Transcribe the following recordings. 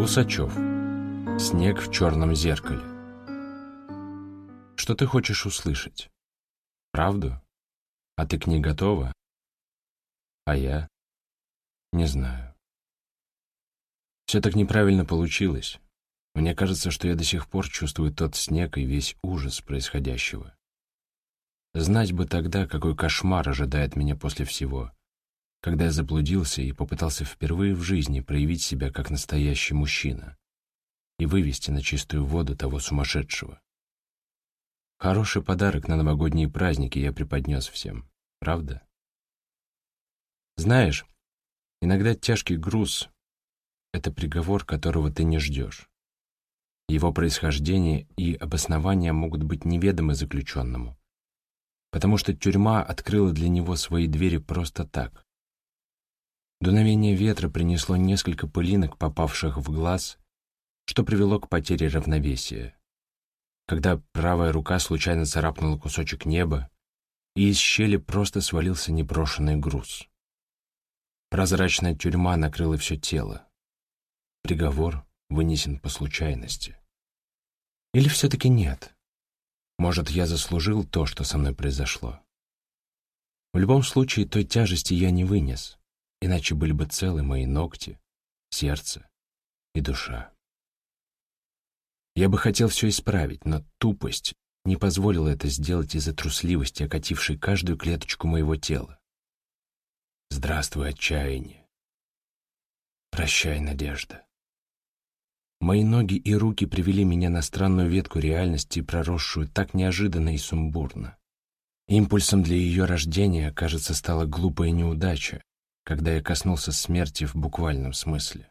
Усачев. Снег в черном зеркале. Что ты хочешь услышать? Правду? А ты к ней готова? А я? Не знаю. Все так неправильно получилось. Мне кажется, что я до сих пор чувствую тот снег и весь ужас происходящего. Знать бы тогда, какой кошмар ожидает меня после всего, когда я заблудился и попытался впервые в жизни проявить себя как настоящий мужчина и вывести на чистую воду того сумасшедшего. Хороший подарок на новогодние праздники я преподнес всем, правда? Знаешь, иногда тяжкий груз — это приговор, которого ты не ждешь. Его происхождение и обоснования могут быть неведомы заключенному, потому что тюрьма открыла для него свои двери просто так. Дуновение ветра принесло несколько пылинок, попавших в глаз, что привело к потере равновесия. Когда правая рука случайно царапнула кусочек неба, и из щели просто свалился неброшенный груз. Прозрачная тюрьма накрыла все тело. Приговор вынесен по случайности. Или все-таки нет? Может, я заслужил то, что со мной произошло? В любом случае, той тяжести я не вынес, иначе были бы целы мои ногти, сердце и душа. Я бы хотел все исправить, но тупость не позволила это сделать из-за трусливости, окатившей каждую клеточку моего тела. Здравствуй, отчаяние. Прощай, надежда. Мои ноги и руки привели меня на странную ветку реальности, проросшую так неожиданно и сумбурно. Импульсом для ее рождения, кажется, стала глупая неудача, когда я коснулся смерти в буквальном смысле.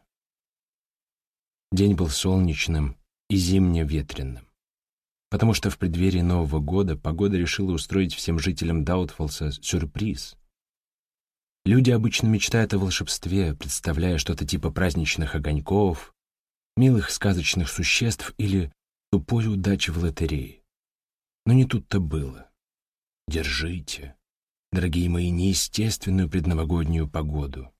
День был солнечным и зимне-ветреным, потому что в преддверии Нового года погода решила устроить всем жителям Даутфолса сюрприз. Люди обычно мечтают о волшебстве, представляя что-то типа праздничных огоньков, милых сказочных существ или тупой удачи в лотерее. Но не тут-то было. Держите, дорогие мои, неестественную предновогоднюю погоду.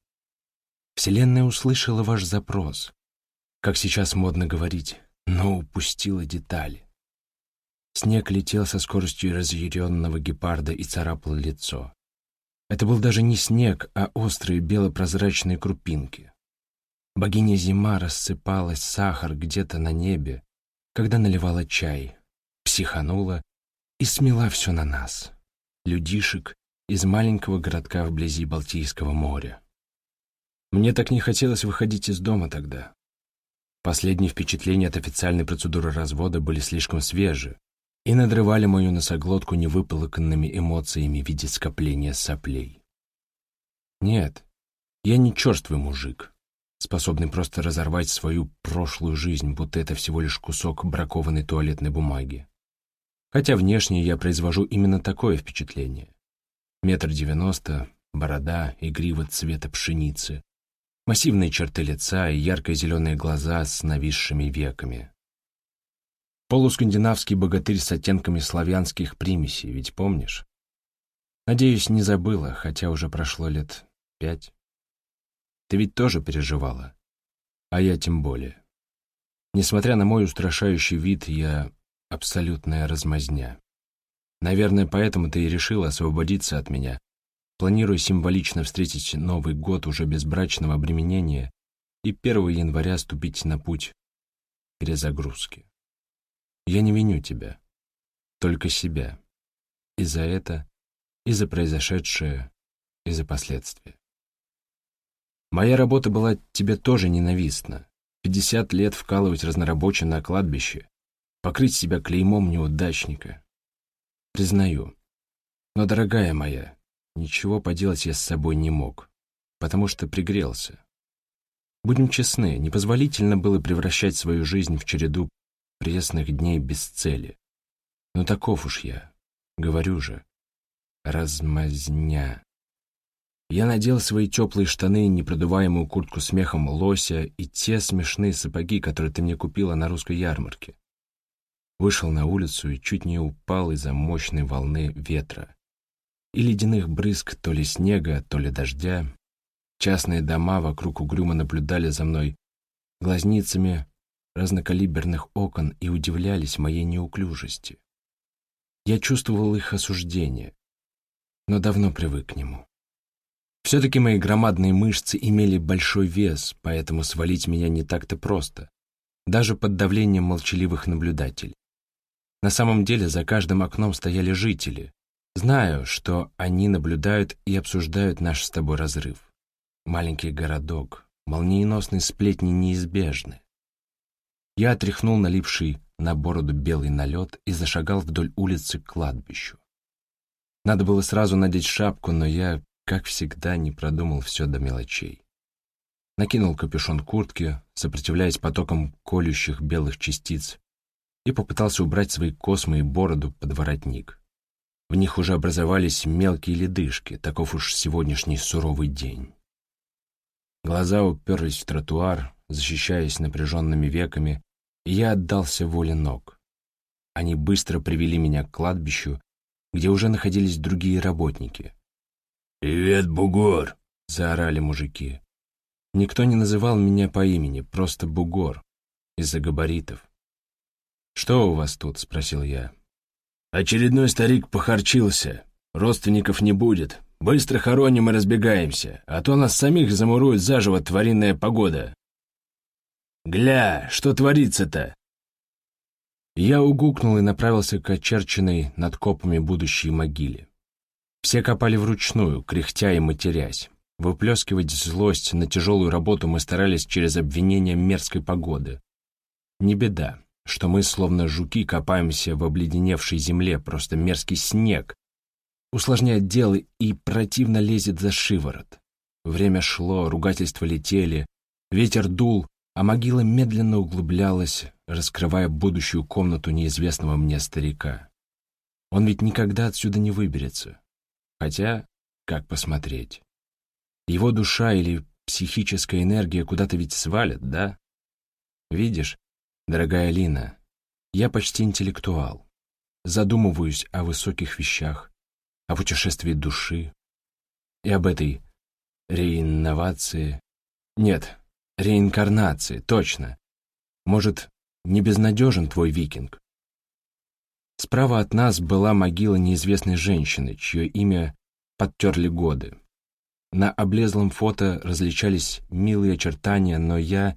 Вселенная услышала ваш запрос, как сейчас модно говорить, но упустила детали. Снег летел со скоростью разъяренного гепарда и царапал лицо. Это был даже не снег, а острые белопрозрачные крупинки. Богиня зима рассыпалась сахар где-то на небе, когда наливала чай, психанула и смела все на нас, людишек из маленького городка вблизи Балтийского моря. Мне так не хотелось выходить из дома тогда. Последние впечатления от официальной процедуры развода были слишком свежи и надрывали мою носоглотку невыполоканными эмоциями в виде скопления соплей. Нет, я не черствый мужик, способный просто разорвать свою прошлую жизнь, будто это всего лишь кусок бракованной туалетной бумаги. Хотя внешне я произвожу именно такое впечатление. Метр девяносто, борода и грива цвета пшеницы, массивные черты лица и ярко-зеленые глаза с нависшими веками. Полускандинавский богатырь с оттенками славянских примесей, ведь помнишь? Надеюсь, не забыла, хотя уже прошло лет пять. Ты ведь тоже переживала. А я тем более. Несмотря на мой устрашающий вид, я абсолютная размазня. Наверное, поэтому ты и решила освободиться от меня, планируя символично встретить Новый год уже без брачного обременения и 1 января ступить на путь перезагрузки. Я не виню тебя, только себя. И за это, и за произошедшее, и за последствия. Моя работа была тебе тоже ненавистна. Пятьдесят лет вкалывать разнорабочим на кладбище, покрыть себя клеймом неудачника. Признаю. Но, дорогая моя, ничего поделать я с собой не мог, потому что пригрелся. Будем честны, непозволительно было превращать свою жизнь в череду пресных дней без цели. Но таков уж я, говорю же, размазня. Я надел свои теплые штаны, непродуваемую куртку с мехом лося и те смешные сапоги, которые ты мне купила на русской ярмарке. Вышел на улицу и чуть не упал из-за мощной волны ветра и ледяных брызг то ли снега, то ли дождя. Частные дома вокруг угрюмо наблюдали за мной, глазницами разнокалиберных окон и удивлялись моей неуклюжести. Я чувствовал их осуждение, но давно привык к нему. Все-таки мои громадные мышцы имели большой вес, поэтому свалить меня не так-то просто, даже под давлением молчаливых наблюдателей. На самом деле за каждым окном стояли жители. Знаю, что они наблюдают и обсуждают наш с тобой разрыв. Маленький городок, молниеносные сплетни неизбежны. Я отряхнул налипший на бороду белый налет и зашагал вдоль улицы к кладбищу. Надо было сразу надеть шапку, но я, как всегда, не продумал все до мелочей. Накинул капюшон куртки, сопротивляясь потокам колющих белых частиц, и попытался убрать свои космы и бороду под воротник. В них уже образовались мелкие ледышки, таков уж сегодняшний суровый день. Глаза уперлись в тротуар, защищаясь напряженными веками, и я отдался воле ног. Они быстро привели меня к кладбищу, где уже находились другие работники. «Привет, бугор!» — заорали мужики. Никто не называл меня по имени, просто бугор, из-за габаритов. «Что у вас тут?» — спросил я. «Очередной старик похорчился. Родственников не будет. Быстро хороним и разбегаемся, а то нас самих замурует заживо тваринная погода. Гля, что творится-то?» Я угукнул и направился к очерченной над копами будущей могиле. Все копали вручную, кряхтя и матерясь. Выплескивать злость на тяжелую работу мы старались через обвинение мерзкой погоды. Не беда что мы, словно жуки, копаемся в обледеневшей земле, просто мерзкий снег, усложняет дело и противно лезет за шиворот. Время шло, ругательства летели, ветер дул, а могила медленно углублялась, раскрывая будущую комнату неизвестного мне старика. Он ведь никогда отсюда не выберется. Хотя, как посмотреть? Его душа или психическая энергия куда-то ведь свалят, да? Видишь, Дорогая Лина, я почти интеллектуал. Задумываюсь о высоких вещах, о путешествии души и об этой реинновации. Нет, реинкарнации, точно. Может, не безнадежен твой викинг? Справа от нас была могила неизвестной женщины, чье имя подтерли годы. На облезлом фото различались милые очертания, но я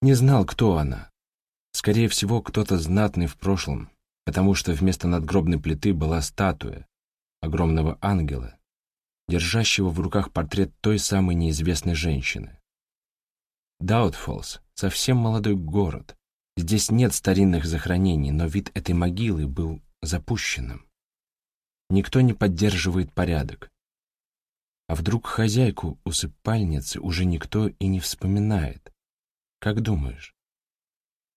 не знал, кто она. Скорее всего, кто-то знатный в прошлом, потому что вместо надгробной плиты была статуя огромного ангела, держащего в руках портрет той самой неизвестной женщины. Даутфолс — совсем молодой город. Здесь нет старинных захоронений, но вид этой могилы был запущенным. Никто не поддерживает порядок. А вдруг хозяйку усыпальницы уже никто и не вспоминает? Как думаешь?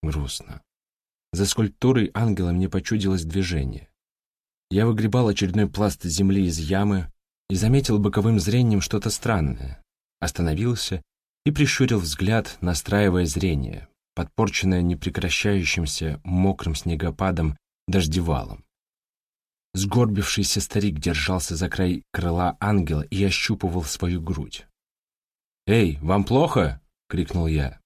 Грустно. За скульптурой ангела мне почудилось движение. Я выгребал очередной пласт земли из ямы и заметил боковым зрением что-то странное. Остановился и прищурил взгляд, настраивая зрение, подпорченное непрекращающимся мокрым снегопадом дождевалом. Сгорбившийся старик держался за край крыла ангела и ощупывал свою грудь. «Эй, вам плохо?» — крикнул я.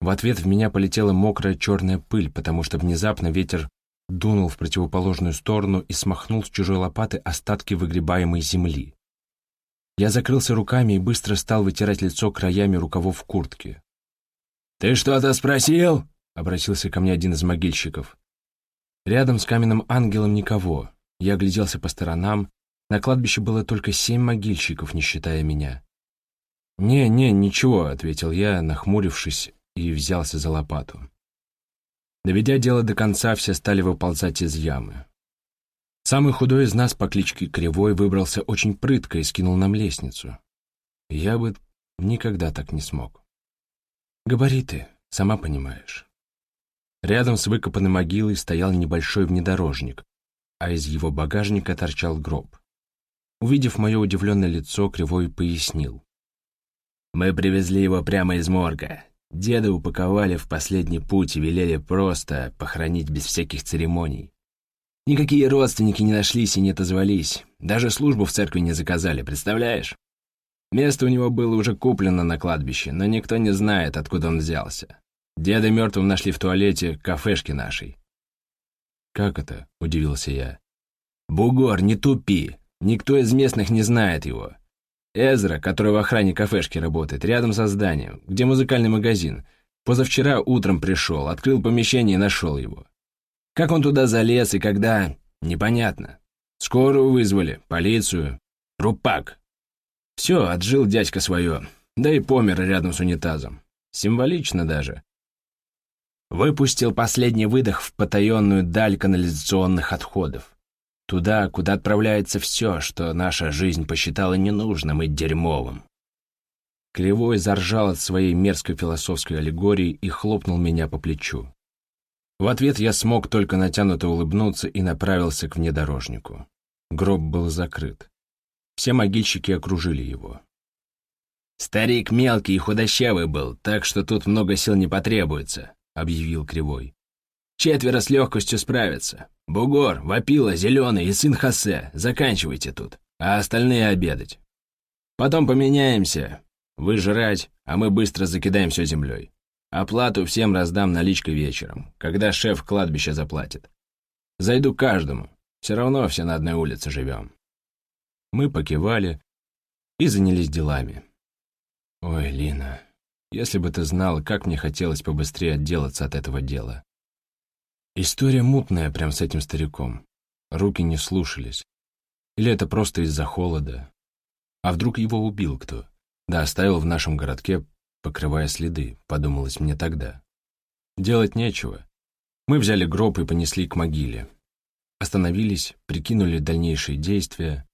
В ответ в меня полетела мокрая черная пыль, потому что внезапно ветер дунул в противоположную сторону и смахнул с чужой лопаты остатки выгребаемой земли. Я закрылся руками и быстро стал вытирать лицо краями рукавов куртки. «Ты что-то спросил?» — обратился ко мне один из могильщиков. Рядом с каменным ангелом никого. Я огляделся по сторонам. На кладбище было только семь могильщиков, не считая меня. «Не, не, ничего», — ответил я, нахмурившись и взялся за лопату. Доведя дело до конца, все стали выползать из ямы. Самый худой из нас по кличке Кривой выбрался очень прытко и скинул нам лестницу. Я бы никогда так не смог. Габариты, сама понимаешь. Рядом с выкопанной могилой стоял небольшой внедорожник, а из его багажника торчал гроб. Увидев мое удивленное лицо, Кривой пояснил. «Мы привезли его прямо из морга. Деда упаковали в последний путь и велели просто похоронить без всяких церемоний. Никакие родственники не нашлись и не отозвались. Даже службу в церкви не заказали, представляешь? Место у него было уже куплено на кладбище, но никто не знает, откуда он взялся. Деда мертвым нашли в туалете кафешки нашей. «Как это?» — удивился я. «Бугор, не тупи. Никто из местных не знает его. Эзра, который в охране кафешки работает, рядом со зданием, где музыкальный магазин, позавчера утром пришел, открыл помещение и нашел его. Как он туда залез и когда, непонятно. Скорую вызвали, полицию, трупак. Все, отжил дядька свое, да и помер рядом с унитазом. Символично даже. Выпустил последний выдох в потаенную даль канализационных отходов. Туда, куда отправляется все, что наша жизнь посчитала ненужным и дерьмовым. Кривой заржал от своей мерзкой философской аллегории и хлопнул меня по плечу. В ответ я смог только натянуто улыбнуться и направился к внедорожнику. Гроб был закрыт. Все могильщики окружили его. «Старик мелкий и худощавый был, так что тут много сил не потребуется», — объявил Кривой. «Четверо с легкостью справятся. Бугор, Вапила, Зеленый и сын Хосе, заканчивайте тут, а остальные обедать. Потом поменяемся, вы жрать, а мы быстро закидаем все землей. Оплату всем раздам наличкой вечером, когда шеф кладбища заплатит. Зайду каждому, все равно все на одной улице живем». Мы покивали и занялись делами. Ой, Лина, если бы ты знала, как мне хотелось побыстрее отделаться от этого дела. История мутная прям с этим стариком. Руки не слушались. Или это просто из-за холода? А вдруг его убил кто? Да, оставил в нашем городке, покрывая следы, подумалось мне тогда. Делать нечего. Мы взяли гроб и понесли к могиле. Остановились, прикинули дальнейшие действия,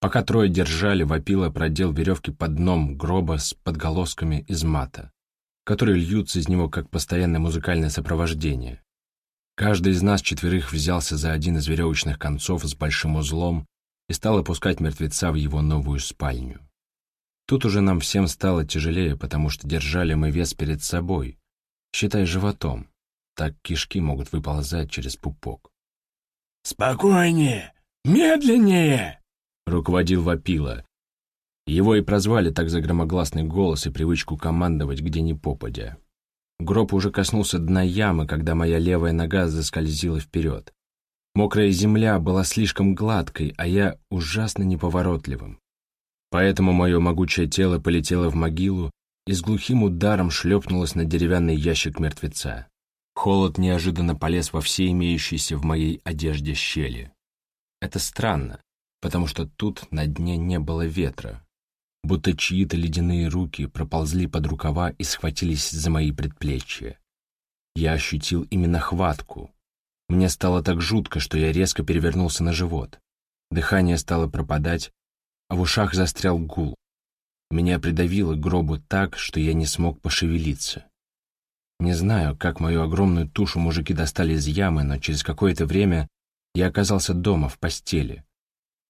Пока трое держали, вопила продел веревки под дном гроба с подголосками из мата, которые льются из него как постоянное музыкальное сопровождение. Каждый из нас четверых взялся за один из веревочных концов с большим узлом и стал опускать мертвеца в его новую спальню. Тут уже нам всем стало тяжелее, потому что держали мы вес перед собой, считай животом. Так кишки могут выползать через пупок. «Спокойнее! Медленнее!» руководил Вапила. Его и прозвали так за громогласный голос и привычку командовать где ни попадя. Гроб уже коснулся дна ямы, когда моя левая нога заскользила вперед. Мокрая земля была слишком гладкой, а я ужасно неповоротливым. Поэтому мое могучее тело полетело в могилу и с глухим ударом шлепнулось на деревянный ящик мертвеца. Холод неожиданно полез во все имеющиеся в моей одежде щели. Это странно потому что тут на дне не было ветра, будто чьи-то ледяные руки проползли под рукава и схватились за мои предплечья. Я ощутил именно хватку. Мне стало так жутко, что я резко перевернулся на живот. Дыхание стало пропадать, а в ушах застрял гул. Меня придавило гробу так, что я не смог пошевелиться. Не знаю, как мою огромную тушу мужики достали из ямы, но через какое-то время я оказался дома, в постели.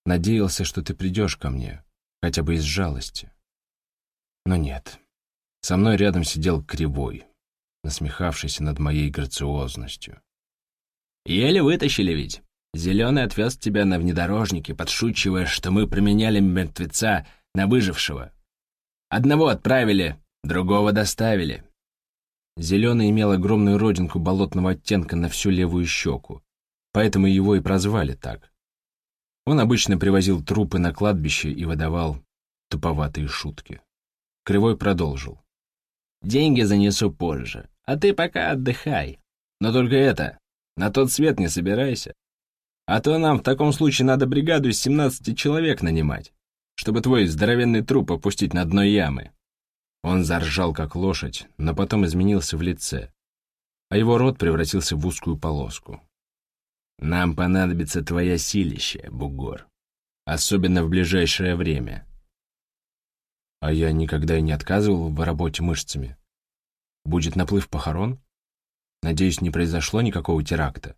Надеялся, что ты придешь ко мне, хотя бы из жалости. Но нет. Со мной рядом сидел Кривой, насмехавшийся над моей грациозностью. «Еле вытащили ведь. Зеленый отвез тебя на внедорожнике, подшучивая, что мы променяли мертвеца на выжившего. Одного отправили, другого доставили». Зеленый имел огромную родинку болотного оттенка на всю левую щеку, поэтому его и прозвали так. Он обычно привозил трупы на кладбище и выдавал туповатые шутки. Кривой продолжил. «Деньги занесу позже, а ты пока отдыхай. Но только это, на тот свет не собирайся. А то нам в таком случае надо бригаду из 17 человек нанимать, чтобы твой здоровенный труп опустить на дно ямы». Он заржал, как лошадь, но потом изменился в лице, а его рот превратился в узкую полоску. Нам понадобится твоя силища, бугор. Особенно в ближайшее время. А я никогда и не отказывал в работе мышцами. Будет наплыв похорон? Надеюсь, не произошло никакого теракта.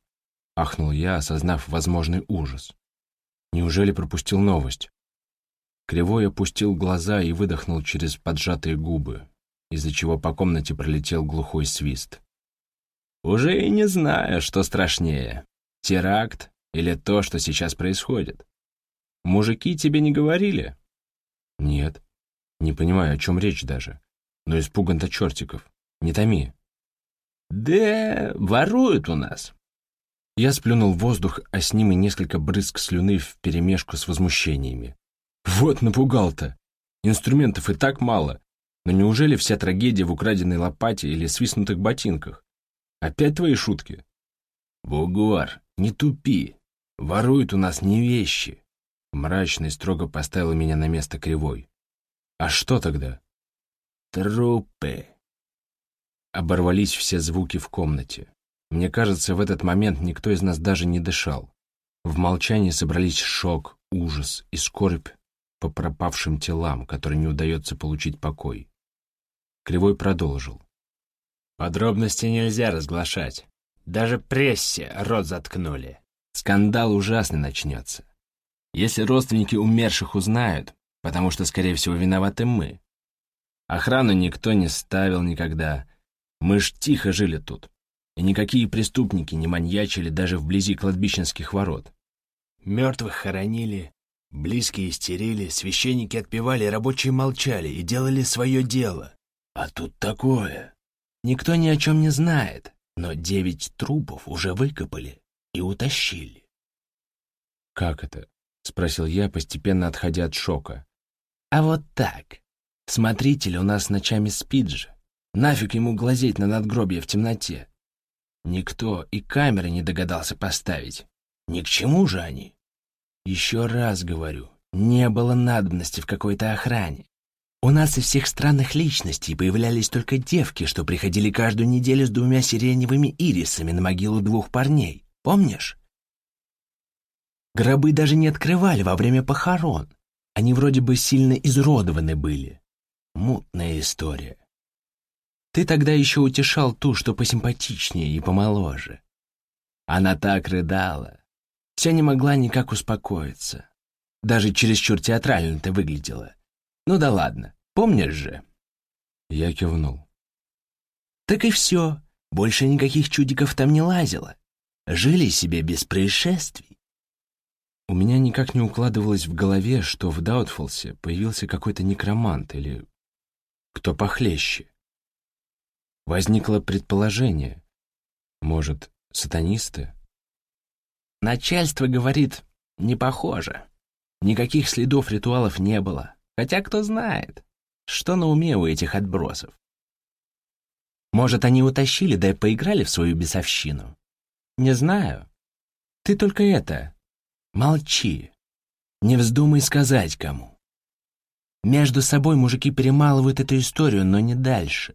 Ахнул я, осознав возможный ужас. Неужели пропустил новость? Кривой опустил глаза и выдохнул через поджатые губы, из-за чего по комнате пролетел глухой свист. «Уже и не знаю, что страшнее, Теракт или то, что сейчас происходит? Мужики тебе не говорили? Нет, Не понимаю, о чем речь даже. Но испуган-то чертиков. Не томи. Да воруют у нас. Я сплюнул воздух, а с ним и несколько брызг слюны вперемешку с возмущениями. Вот напугал-то. Инструментов и так мало. Но неужели вся трагедия в украденной лопате или свистнутых ботинках? Опять твои шутки? Бугуар, не тупи. Воруют у нас не вещи. Мрачный строго поставил меня на место кривой. А что тогда? Трупы. Оборвались все звуки в комнате. Мне кажется, в этот момент никто из нас даже не дышал. В молчании собрались шок, ужас и скорбь по пропавшим телам, которые не удается получить покой. Кривой продолжил. Подробности нельзя разглашать. Даже прессе рот заткнули. Скандал ужасный начнется. Если родственники умерших узнают, потому что, скорее всего, виноваты мы. Охрану никто не ставил никогда. Мы ж тихо жили тут. И никакие преступники не маньячили даже вблизи кладбищенских ворот. Мертвых хоронили, близкие истерили, священники отпевали, рабочие молчали и делали свое дело. А тут такое. Никто ни о чем не знает, но девять трупов уже выкопали и утащили. «Как это?» — спросил я, постепенно отходя от шока. «А вот так. Смотритель у нас ночами спит же. Нафиг ему глазеть на надгробие в темноте. Никто и камеры не догадался поставить. Ни к чему же они? Еще раз говорю, не было надобности в какой-то охране. У нас из всех странных личностей появлялись только девки, что приходили каждую неделю с двумя сиреневыми ирисами на могилу двух парней. Помнишь? Гробы даже не открывали во время похорон. Они вроде бы сильно изуродованы были. Мутная история. Ты тогда еще утешал ту, что посимпатичнее и помоложе. Она так рыдала. Все не могла никак успокоиться. Даже чересчур театрально ты выглядела. Ну да ладно, помнишь же?» Я кивнул. «Так и все. Больше никаких чудиков там не лазило. Жили себе без происшествий». У меня никак не укладывалось в голове, что в Даутфолсе появился какой-то некромант или кто похлеще. Возникло предположение. Может, сатанисты? Начальство говорит, не похоже. Никаких следов ритуалов не было. Хотя кто знает, что на уме у этих отбросов. Может, они утащили, да и поиграли в свою бесовщину. Не знаю. Ты только это, молчи. Не вздумай сказать кому. Между собой мужики перемалывают эту историю, но не дальше.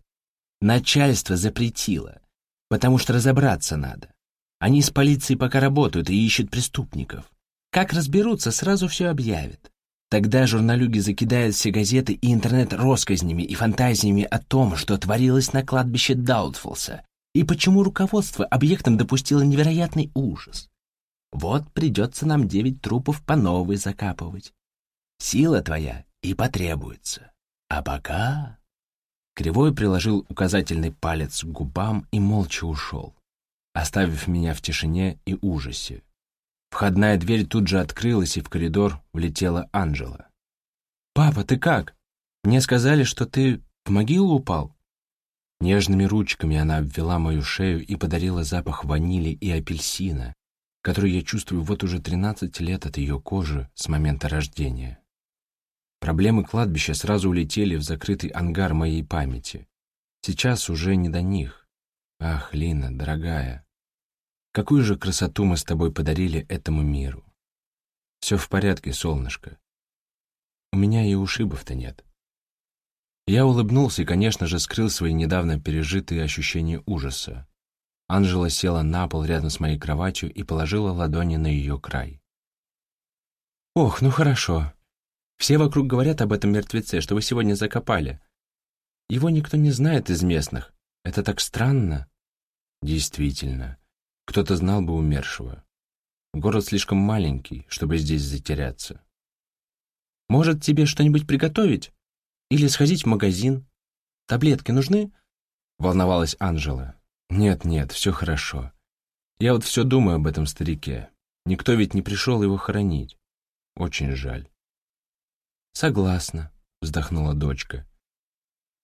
Начальство запретило, потому что разобраться надо. Они с полицией пока работают и ищут преступников. Как разберутся, сразу все объявят. Тогда журналюги закидают все газеты и интернет россказнями и фантазиями о том, что творилось на кладбище Даутфолса, и почему руководство объектом допустило невероятный ужас. Вот придется нам девять трупов по новой закапывать. Сила твоя и потребуется. А пока... Кривой приложил указательный палец к губам и молча ушел, оставив меня в тишине и ужасе. Входная дверь тут же открылась, и в коридор влетела Анжела. «Папа, ты как? Мне сказали, что ты в могилу упал?» Нежными ручками она обвела мою шею и подарила запах ванили и апельсина, который я чувствую вот уже 13 лет от ее кожи с момента рождения. Проблемы кладбища сразу улетели в закрытый ангар моей памяти. Сейчас уже не до них. Ах, Лина, дорогая, какую же красоту мы с тобой подарили этому миру. Все в порядке, солнышко. У меня и ушибов-то нет. Я улыбнулся и, конечно же, скрыл свои недавно пережитые ощущения ужаса. Анжела села на пол рядом с моей кроватью и положила ладони на ее край. «Ох, ну хорошо. Все вокруг говорят об этом мертвеце, что вы сегодня закопали. Его никто не знает из местных. Это так странно. Действительно, кто-то знал бы умершего. Город слишком маленький, чтобы здесь затеряться. Может, тебе что-нибудь приготовить? Или сходить в магазин? Таблетки нужны? Волновалась Анжела. Нет, нет, все хорошо. Я вот все думаю об этом старике. Никто ведь не пришел его хоронить. Очень жаль. Согласна. — вздохнула дочка.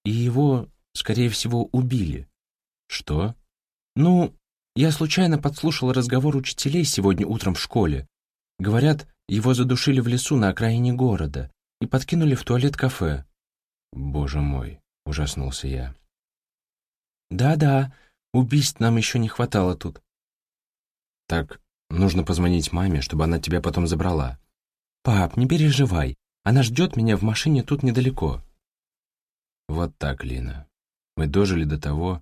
«И его, скорее всего, убили». «Что?» «Ну, я случайно подслушал разговор учителей сегодня утром в школе. Говорят, его задушили в лесу на окраине города и подкинули в туалет кафе». «Боже мой!» — ужаснулся я. «Да-да, убийств нам еще не хватало тут». «Так, нужно позвонить маме, чтобы она тебя потом забрала». «Пап, не переживай, она ждет меня в машине тут недалеко». «Вот так, Лина. Мы дожили до того,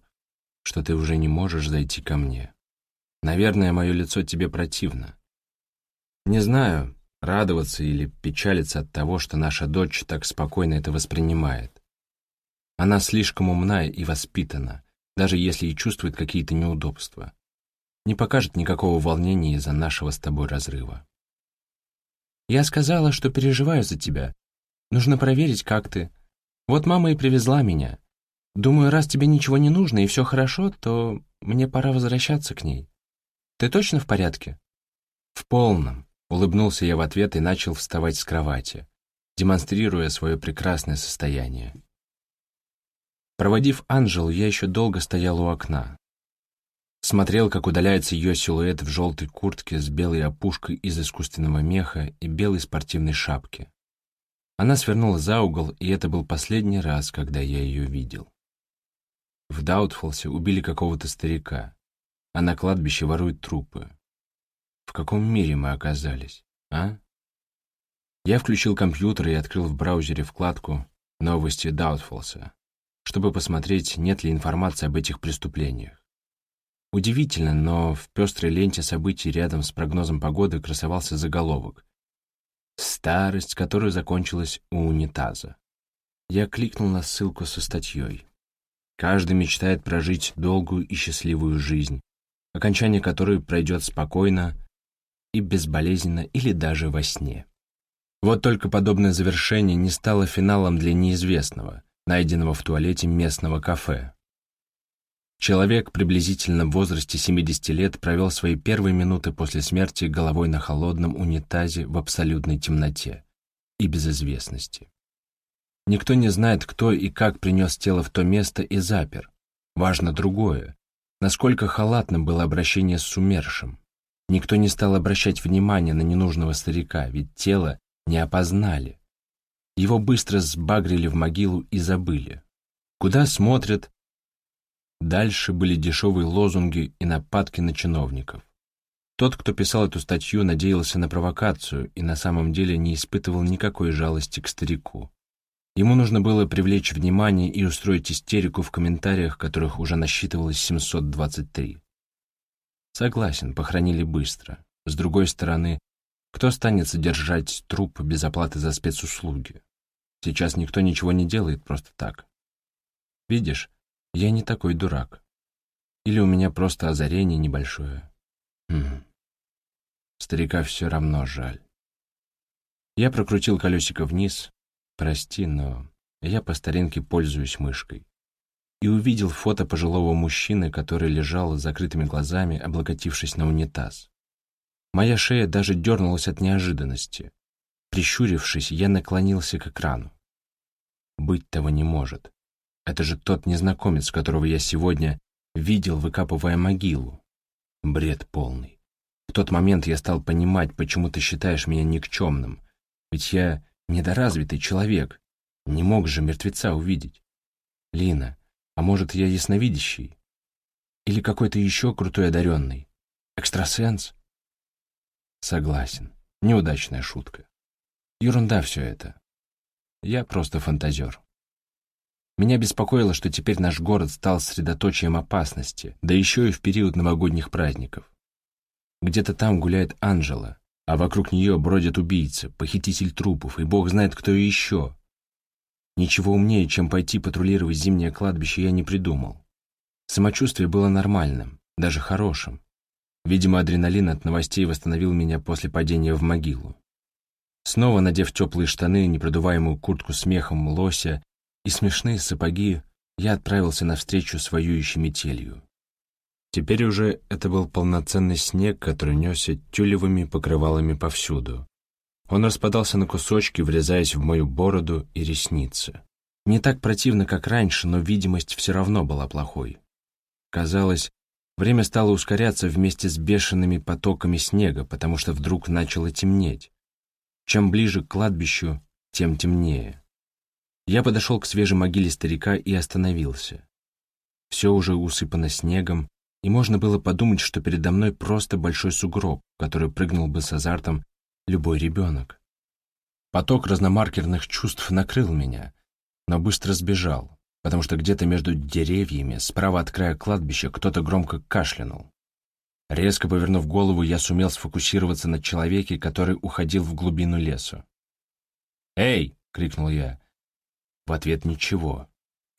что ты уже не можешь зайти ко мне. Наверное, мое лицо тебе противно. Не знаю, радоваться или печалиться от того, что наша дочь так спокойно это воспринимает. Она слишком умна и воспитана, даже если и чувствует какие-то неудобства. Не покажет никакого волнения из-за нашего с тобой разрыва. Я сказала, что переживаю за тебя. Нужно проверить, как ты. Вот мама и привезла меня. Думаю, раз тебе ничего не нужно и все хорошо, то мне пора возвращаться к ней. Ты точно в порядке?» «В полном», — улыбнулся я в ответ и начал вставать с кровати, демонстрируя свое прекрасное состояние. Проводив Анжелу, я еще долго стоял у окна. Смотрел, как удаляется ее силуэт в желтой куртке с белой опушкой из искусственного меха и белой спортивной шапки. Она свернула за угол, и это был последний раз, когда я ее видел. В Даутфолсе убили какого-то старика, а на кладбище воруют трупы. В каком мире мы оказались, а? Я включил компьютер и открыл в браузере вкладку «Новости Даутфолса», чтобы посмотреть, нет ли информации об этих преступлениях. Удивительно, но в пестрой ленте событий рядом с прогнозом погоды красовался заголовок «Старость, которая закончилась у унитаза». Я кликнул на ссылку со статьей. Каждый мечтает прожить долгую и счастливую жизнь, окончание которой пройдет спокойно и безболезненно или даже во сне. Вот только подобное завершение не стало финалом для неизвестного, найденного в туалете местного кафе. Человек приблизительно в возрасте 70 лет провел свои первые минуты после смерти головой на холодном унитазе в абсолютной темноте и безызвестности. Никто не знает, кто и как принес тело в то место и запер. Важно другое. Насколько халатным было обращение с умершим. Никто не стал обращать внимания на ненужного старика, ведь тело не опознали. Его быстро сбагрили в могилу и забыли. Куда смотрят? Дальше были дешевые лозунги и нападки на чиновников. Тот, кто писал эту статью, надеялся на провокацию и на самом деле не испытывал никакой жалости к старику. Ему нужно было привлечь внимание и устроить истерику в комментариях, которых уже насчитывалось 723. Согласен, похоронили быстро. С другой стороны, кто станет содержать труп без оплаты за спецуслуги? Сейчас никто ничего не делает просто так. Видишь, я не такой дурак. Или у меня просто озарение небольшое. Хм. Старика все равно жаль. Я прокрутил колесико вниз, Прости, но я по старинке пользуюсь мышкой. И увидел фото пожилого мужчины, который лежал с закрытыми глазами, облокотившись на унитаз. Моя шея даже дернулась от неожиданности. Прищурившись, я наклонился к экрану. Быть того не может. Это же тот незнакомец, которого я сегодня видел, выкапывая могилу. Бред полный. В тот момент я стал понимать, почему ты считаешь меня никчемным. Ведь я Недоразвитый человек. Не мог же мертвеца увидеть. Лина, а может, я ясновидящий? Или какой-то еще крутой одаренный? Экстрасенс? Согласен. Неудачная шутка. Ерунда все это. Я просто фантазер. Меня беспокоило, что теперь наш город стал средоточием опасности, да еще и в период новогодних праздников. Где-то там гуляет Анжела, а вокруг нее бродят убийцы, похититель трупов и бог знает кто еще. Ничего умнее, чем пойти патрулировать зимнее кладбище, я не придумал. Самочувствие было нормальным, даже хорошим. Видимо, адреналин от новостей восстановил меня после падения в могилу. Снова надев теплые штаны, непродуваемую куртку с мехом лося и смешные сапоги, я отправился навстречу с воюющей метелью. Теперь уже это был полноценный снег, который несся тюлевыми покрывалами повсюду. Он распадался на кусочки, врезаясь в мою бороду и ресницы. Не так противно, как раньше, но видимость все равно была плохой. Казалось, время стало ускоряться вместе с бешеными потоками снега, потому что вдруг начало темнеть. Чем ближе к кладбищу, тем темнее. Я подошел к свежей могиле старика и остановился. Все уже усыпано снегом, и можно было подумать, что передо мной просто большой сугроб, который прыгнул бы с азартом любой ребенок. Поток разномаркерных чувств накрыл меня, но быстро сбежал, потому что где-то между деревьями, справа от края кладбища, кто-то громко кашлянул. Резко повернув голову, я сумел сфокусироваться на человеке, который уходил в глубину лесу. «Эй!» — крикнул я. В ответ ничего.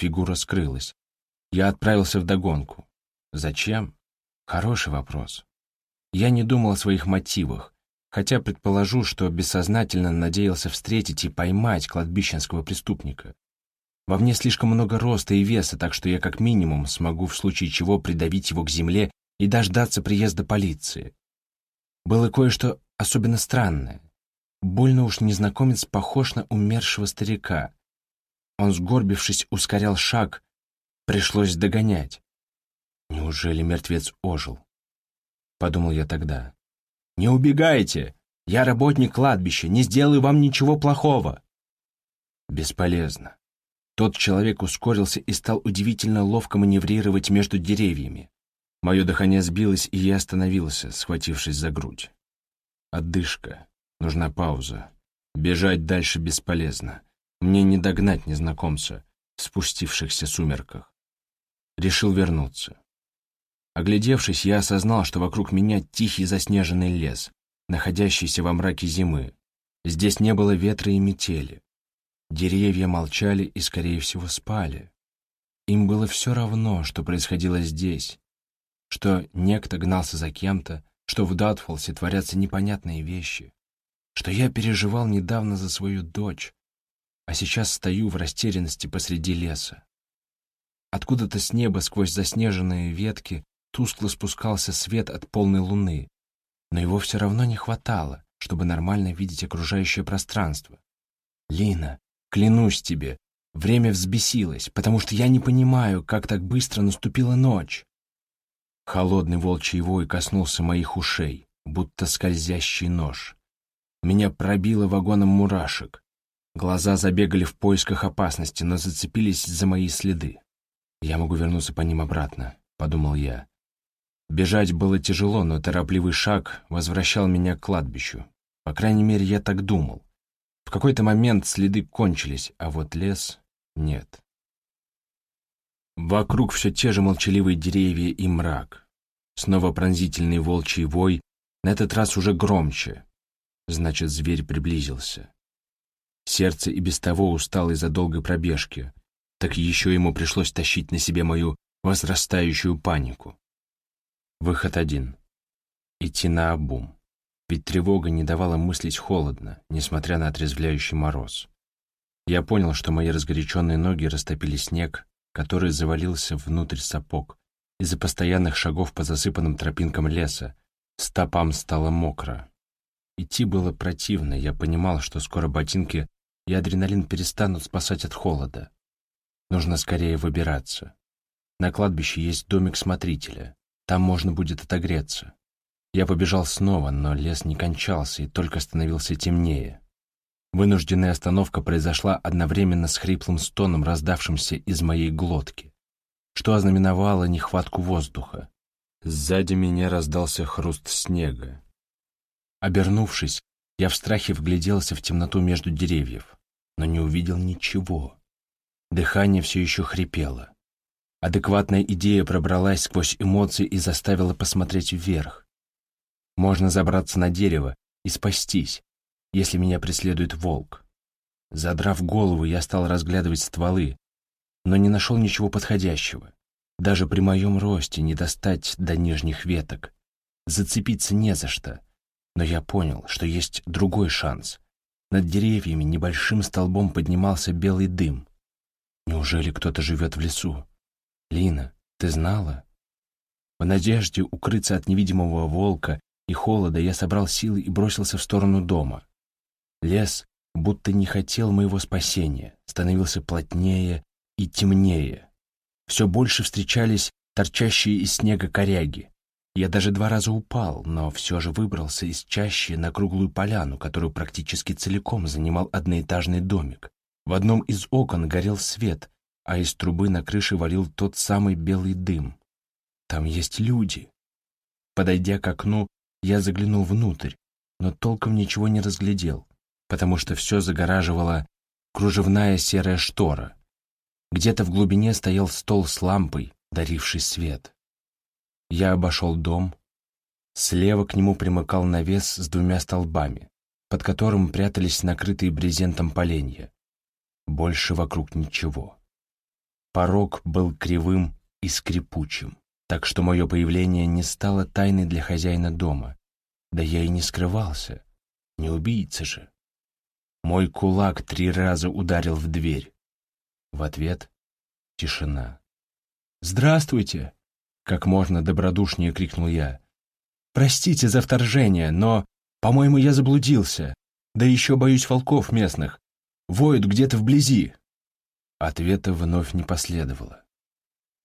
Фигура скрылась. Я отправился в догонку. Зачем? Хороший вопрос. Я не думал о своих мотивах, хотя предположу, что бессознательно надеялся встретить и поймать кладбищенского преступника. Во мне слишком много роста и веса, так что я как минимум смогу в случае чего придавить его к земле и дождаться приезда полиции. Было кое-что особенно странное. Больно уж незнакомец похож на умершего старика. Он, сгорбившись, ускорял шаг, пришлось догонять. Неужели мертвец ожил? Подумал я тогда. «Не убегайте! Я работник кладбища, не сделаю вам ничего плохого!» Бесполезно. Тот человек ускорился и стал удивительно ловко маневрировать между деревьями. Мое дыхание сбилось, и я остановился, схватившись за грудь. Отдышка. Нужна пауза. Бежать дальше бесполезно. Мне не догнать незнакомца в спустившихся сумерках. Решил вернуться. Оглядевшись, я осознал, что вокруг меня тихий заснеженный лес, находящийся во мраке зимы. Здесь не было ветра и метели. Деревья молчали и, скорее всего, спали. Им было все равно, что происходило здесь, что некто гнался за кем-то, что в Датфолсе творятся непонятные вещи, что я переживал недавно за свою дочь, а сейчас стою в растерянности посреди леса. Откуда-то с неба сквозь заснеженные ветки тускло спускался свет от полной луны, но его все равно не хватало, чтобы нормально видеть окружающее пространство. «Лина, клянусь тебе, время взбесилось, потому что я не понимаю, как так быстро наступила ночь». Холодный волчий вой коснулся моих ушей, будто скользящий нож. Меня пробило вагоном мурашек. Глаза забегали в поисках опасности, но зацепились за мои следы. «Я могу вернуться по ним обратно», — подумал я. Бежать было тяжело, но торопливый шаг возвращал меня к кладбищу. По крайней мере, я так думал. В какой-то момент следы кончились, а вот лес — нет. Вокруг все те же молчаливые деревья и мрак. Снова пронзительный волчий вой, на этот раз уже громче. Значит, зверь приблизился. Сердце и без того устало из-за долгой пробежки, так еще ему пришлось тащить на себе мою возрастающую панику. Выход один. Идти на обум. Ведь тревога не давала мыслить холодно, несмотря на отрезвляющий мороз. Я понял, что мои разгоряченные ноги растопили снег, который завалился внутрь сапог. Из-за постоянных шагов по засыпанным тропинкам леса стопам стало мокро. Идти было противно, я понимал, что скоро ботинки и адреналин перестанут спасать от холода. Нужно скорее выбираться. На кладбище есть домик смотрителя. Там можно будет отогреться. Я побежал снова, но лес не кончался и только становился темнее. Вынужденная остановка произошла одновременно с хриплым стоном, раздавшимся из моей глотки, что ознаменовало нехватку воздуха. Сзади меня раздался хруст снега. Обернувшись, я в страхе вгляделся в темноту между деревьев, но не увидел ничего. Дыхание все еще хрипело. Адекватная идея пробралась сквозь эмоции и заставила посмотреть вверх. Можно забраться на дерево и спастись, если меня преследует волк. Задрав голову, я стал разглядывать стволы, но не нашел ничего подходящего. Даже при моем росте не достать до нижних веток. Зацепиться не за что. Но я понял, что есть другой шанс. Над деревьями небольшим столбом поднимался белый дым. Неужели кто-то живет в лесу? Лина, ты знала? В надежде укрыться от невидимого волка и холода я собрал силы и бросился в сторону дома. Лес будто не хотел моего спасения, становился плотнее и темнее. Все больше встречались торчащие из снега коряги. Я даже два раза упал, но все же выбрался из чащи на круглую поляну, которую практически целиком занимал одноэтажный домик. В одном из окон горел свет, а из трубы на крыше валил тот самый белый дым. Там есть люди. Подойдя к окну, я заглянул внутрь, но толком ничего не разглядел, потому что все загораживала кружевная серая штора. Где-то в глубине стоял стол с лампой, даривший свет. Я обошел дом. Слева к нему примыкал навес с двумя столбами, под которым прятались накрытые брезентом поленья. Больше вокруг ничего. Порог был кривым и скрипучим, так что мое появление не стало тайной для хозяина дома. Да я и не скрывался. Не убийца же. Мой кулак три раза ударил в дверь. В ответ — тишина. «Здравствуйте!» — как можно добродушнее крикнул я. «Простите за вторжение, но, по-моему, я заблудился. Да еще боюсь волков местных. Воют где-то вблизи». Ответа вновь не последовало.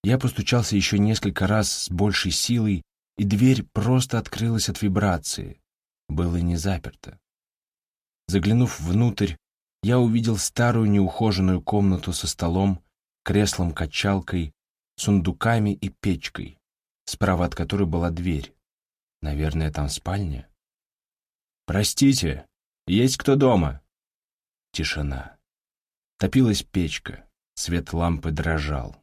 Я постучался еще несколько раз с большей силой, и дверь просто открылась от вибрации. Было не заперто. Заглянув внутрь, я увидел старую неухоженную комнату со столом, креслом-качалкой, сундуками и печкой, справа от которой была дверь. Наверное, там спальня. «Простите, есть кто дома?» Тишина. Топилась печка, свет лампы дрожал.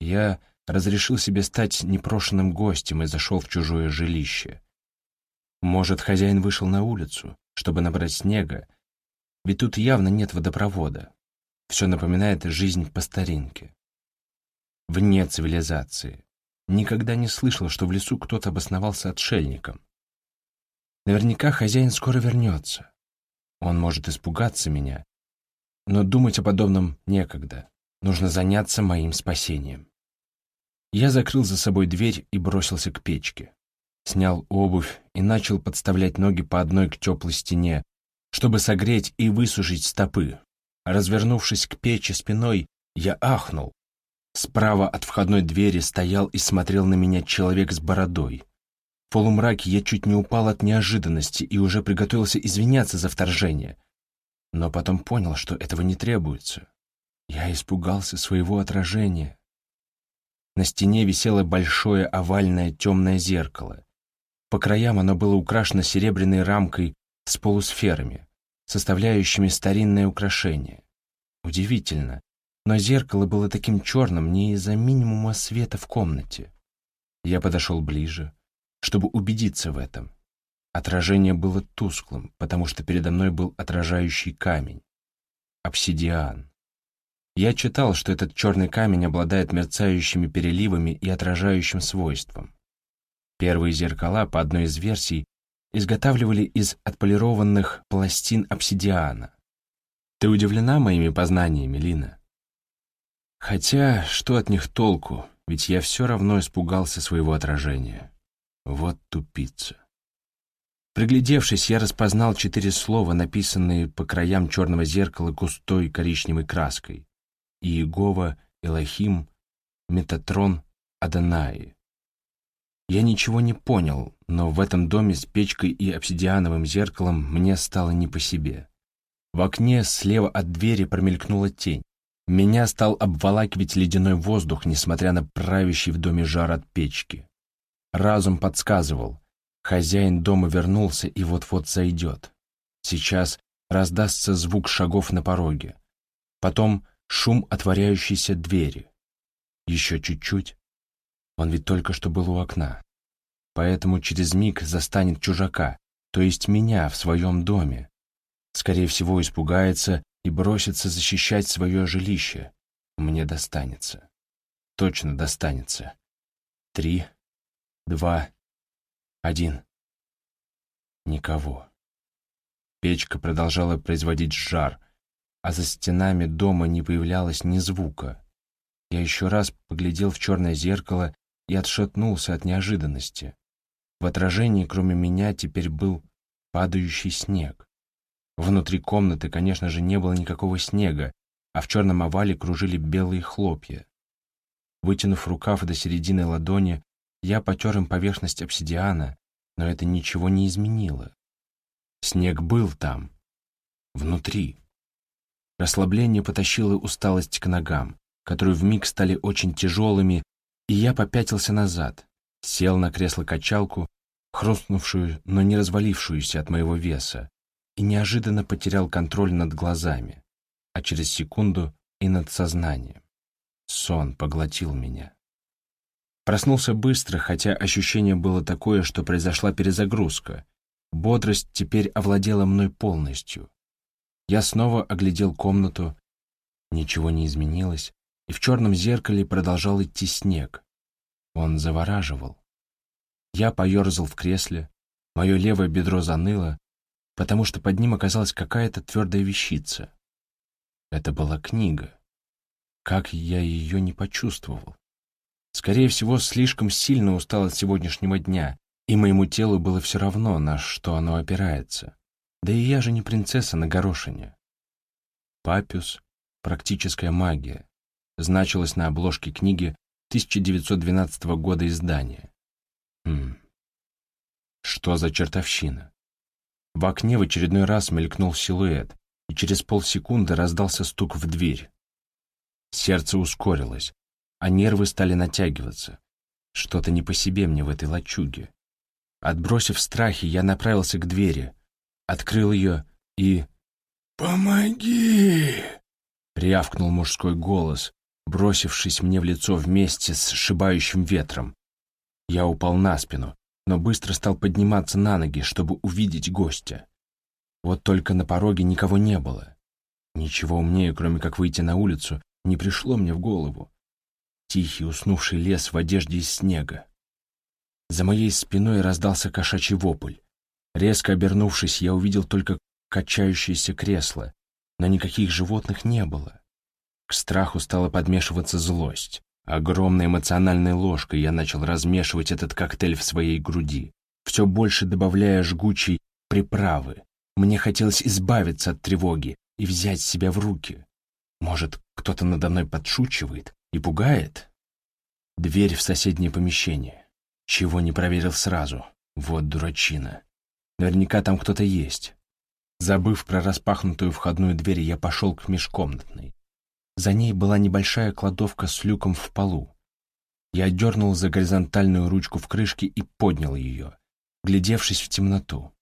Я разрешил себе стать непрошенным гостем и зашел в чужое жилище. Может, хозяин вышел на улицу, чтобы набрать снега, ведь тут явно нет водопровода. Все напоминает жизнь по старинке. Вне цивилизации. Никогда не слышал, что в лесу кто-то обосновался отшельником. Наверняка хозяин скоро вернется. Он может испугаться меня, но думать о подобном некогда. Нужно заняться моим спасением. Я закрыл за собой дверь и бросился к печке. Снял обувь и начал подставлять ноги по одной к теплой стене, чтобы согреть и высушить стопы. Развернувшись к печи спиной, я ахнул. Справа от входной двери стоял и смотрел на меня человек с бородой. В полумраке я чуть не упал от неожиданности и уже приготовился извиняться за вторжение. Но потом понял, что этого не требуется. Я испугался своего отражения. На стене висело большое овальное темное зеркало. По краям оно было украшено серебряной рамкой с полусферами, составляющими старинное украшение. Удивительно, но зеркало было таким черным не из-за минимума света в комнате. Я подошел ближе, чтобы убедиться в этом. Отражение было тусклым, потому что передо мной был отражающий камень. Обсидиан. Я читал, что этот черный камень обладает мерцающими переливами и отражающим свойством. Первые зеркала, по одной из версий, изготавливали из отполированных пластин обсидиана. Ты удивлена моими познаниями, Лина? Хотя, что от них толку, ведь я все равно испугался своего отражения. Вот тупица. Приглядевшись, я распознал четыре слова, написанные по краям черного зеркала густой коричневой краской. Иегова, Элохим, Метатрон, Адонаи. Я ничего не понял, но в этом доме с печкой и обсидиановым зеркалом мне стало не по себе. В окне слева от двери промелькнула тень. Меня стал обволакивать ледяной воздух, несмотря на правящий в доме жар от печки. Разум подсказывал. Хозяин дома вернулся и вот-вот зайдет. Сейчас раздастся звук шагов на пороге. Потом шум отворяющейся двери. Еще чуть-чуть, он ведь только что был у окна. Поэтому через миг застанет чужака, то есть меня в своем доме. Скорее всего, испугается и бросится защищать свое жилище. Мне достанется. Точно достанется. Три, два, один. Никого. Печка продолжала производить жар, а за стенами дома не появлялось ни звука. Я еще раз поглядел в черное зеркало и отшатнулся от неожиданности. В отражении, кроме меня, теперь был падающий снег. Внутри комнаты, конечно же, не было никакого снега, а в черном овале кружили белые хлопья. Вытянув рукав до середины ладони, я потер им поверхность обсидиана, но это ничего не изменило. Снег был там, внутри. Расслабление потащило усталость к ногам, которые вмиг стали очень тяжелыми, и я попятился назад, сел на кресло-качалку, хрустнувшую, но не развалившуюся от моего веса, и неожиданно потерял контроль над глазами, а через секунду и над сознанием. Сон поглотил меня. Проснулся быстро, хотя ощущение было такое, что произошла перезагрузка. Бодрость теперь овладела мной полностью. Я снова оглядел комнату. Ничего не изменилось, и в черном зеркале продолжал идти снег. Он завораживал. Я поерзал в кресле, мое левое бедро заныло, потому что под ним оказалась какая-то твердая вещица. Это была книга. Как я ее не почувствовал? Скорее всего, слишком сильно устал от сегодняшнего дня, и моему телу было все равно, на что оно опирается. Да и я же не принцесса на горошине. Папюс «Практическая магия» значилось на обложке книги 1912 года издания. Хм. Что за чертовщина? В окне в очередной раз мелькнул силуэт, и через полсекунды раздался стук в дверь. Сердце ускорилось, а нервы стали натягиваться. Что-то не по себе мне в этой лачуге. Отбросив страхи, я направился к двери, открыл ее и... «Помоги!» — рявкнул мужской голос, бросившись мне в лицо вместе с сшибающим ветром. Я упал на спину, но быстро стал подниматься на ноги, чтобы увидеть гостя. Вот только на пороге никого не было. Ничего умнее, кроме как выйти на улицу, не пришло мне в голову. Тихий уснувший лес в одежде из снега. За моей спиной раздался кошачий вопль. Резко обернувшись, я увидел только качающееся кресло, но никаких животных не было. К страху стала подмешиваться злость. Огромной эмоциональной ложкой я начал размешивать этот коктейль в своей груди, все больше добавляя жгучей приправы. Мне хотелось избавиться от тревоги и взять себя в руки. Может, кто-то надо мной подшучивает и пугает? Дверь в соседнее помещение. Чего не проверил сразу. Вот дурачина. Наверняка там кто-то есть. Забыв про распахнутую входную дверь, я пошел к межкомнатной. За ней была небольшая кладовка с люком в полу. Я дернул за горизонтальную ручку в крышке и поднял ее, глядевшись в темноту.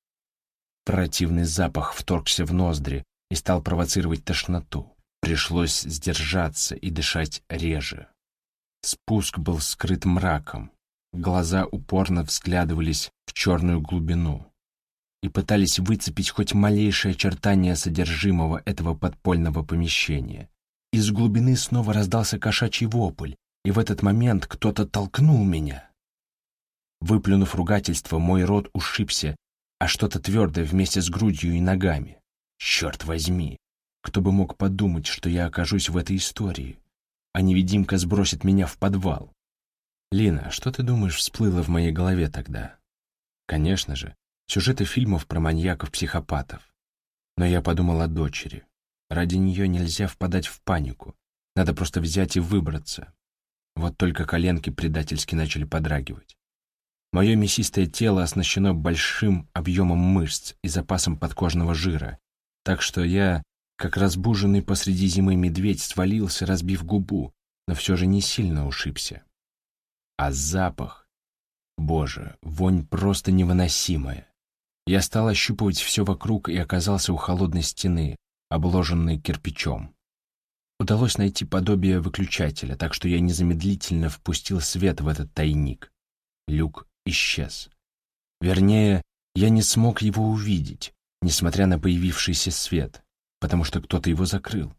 Противный запах вторгся в ноздри и стал провоцировать тошноту. Пришлось сдержаться и дышать реже. Спуск был скрыт мраком. Глаза упорно взглядывались в черную глубину и пытались выцепить хоть малейшее очертание содержимого этого подпольного помещения. Из глубины снова раздался кошачий вопль, и в этот момент кто-то толкнул меня. Выплюнув ругательство, мой рот ушибся, а что-то твердое вместе с грудью и ногами. Черт возьми, кто бы мог подумать, что я окажусь в этой истории, а невидимка сбросит меня в подвал. Лина, что ты думаешь всплыло в моей голове тогда? Конечно же, сюжеты фильмов про маньяков-психопатов. Но я подумал о дочери. Ради нее нельзя впадать в панику. Надо просто взять и выбраться. Вот только коленки предательски начали подрагивать. Мое мясистое тело оснащено большим объемом мышц и запасом подкожного жира, так что я, как разбуженный посреди зимы медведь, свалился, разбив губу, но все же не сильно ушибся. А запах... Боже, вонь просто невыносимая. Я стал ощупывать все вокруг и оказался у холодной стены, обложенный кирпичом. Удалось найти подобие выключателя, так что я незамедлительно впустил свет в этот тайник. Люк исчез. Вернее, я не смог его увидеть, несмотря на появившийся свет, потому что кто-то его закрыл.